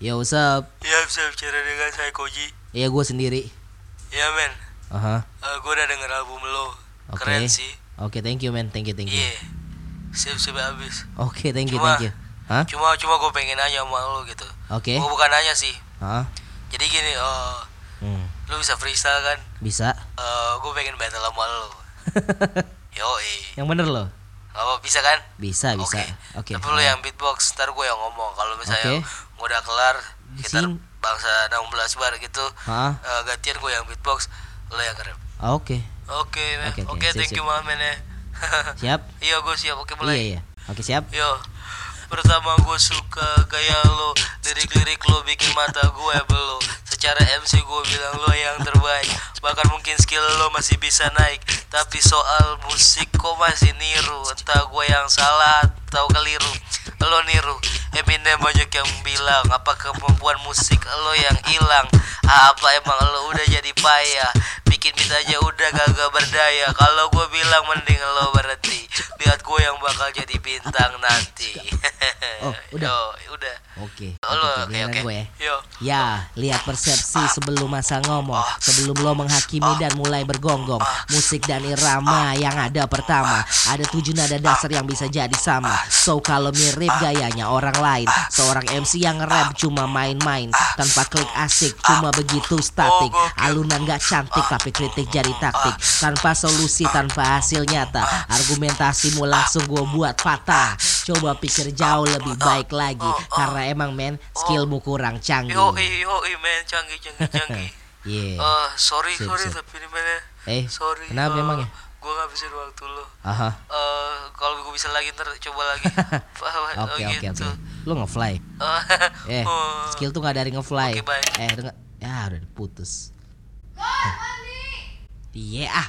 Yo, what's up? Ya bisa bicara dengan saya Koji Iya, gue sendiri. Ya men Aha. Eh, Gue udah denger album lo Oke. Keren sih Oke, thank you man. Thank you, thank you. Iya Siap-siap habis Oke, thank you, Cuma- thank you. Hah? Cuma cuma gue pengen nanya sama lo gitu Oke. Gue bukan nanya sih Hah? Jadi gini eh Hmm. Lo bisa freestyle kan Bisa. Eh Gue pengen battle sama lo Yoi yang bener loh. Apa bisa kan? Bisa, bisa. Oke. Oke Tapi lo yang beatbox Ntar gue yang ngomong Kalau misalnya Oke. Gue udah kelar Kita bangsa 16 bar gitu eh, Gantian gue yang beatbox Lo yang nge-rap Oke. Oke. Oke, oke, thank you sip. man, men ya. Siap? iya, gue siap. Oke, Iya, mulai. iya. Oke, siap. Yo. Pertama gue suka gaya lo Lirik-lirik lo bikin mata gue belo Secara MC gue bilang lo yang terbaik Bahkan mungkin skill lo masih bisa naik Tapi soal musik kok masih niru Entah gue yang salah atau keliru Lo niru Eminem banyak yang bilang Apa kemampuan musik lo yang hilang? Apa emang lo udah jadi payah? Bikin beat aja udah gagak berdaya. Kalau gue bilang mending lo berhenti. Lihat gue yang bakal jadi bintang nanti. Oh, udah. Yo, Oke. Oh, Oke, gue ya. Yo. Ya, lihat persepsi sebelum masa ngomong. Sebelum lo menghakimi dan mulai bergonggong. Musik dan irama yang ada pertama. Ada tujuh nada dasar yang bisa jadi sama. So kalau mirip gayanya orang lain. Seorang MC yang rap cuma main-main. Tanpa klik asik, cuma begitu statik. Alunan gak cantik tapi kritik jadi taktik. Tanpa solusi, tanpa hasil nyata. Argumentasimu langsung gue buat patah Coba pikir jauh lebih baik lagi Karena emang men skillmu kurang canggih Yo, yo, men Canggih, canggih, canggih Yeah. Eh, sorry, Sip, sorry sip. tapi ini men ya Eh, Sorry kenapa eh, emang ya? Gue ngabisin waktu lo Aha. Eh, Kalau gue bisa lagi ntar coba lagi Oh, Oke oke gitu. oke. Lu nge-fly. Eh, Oh. skill tuh gak dari nge-fly. Oke, bye. Eh, denger. Ya udah diputus. Iya ah.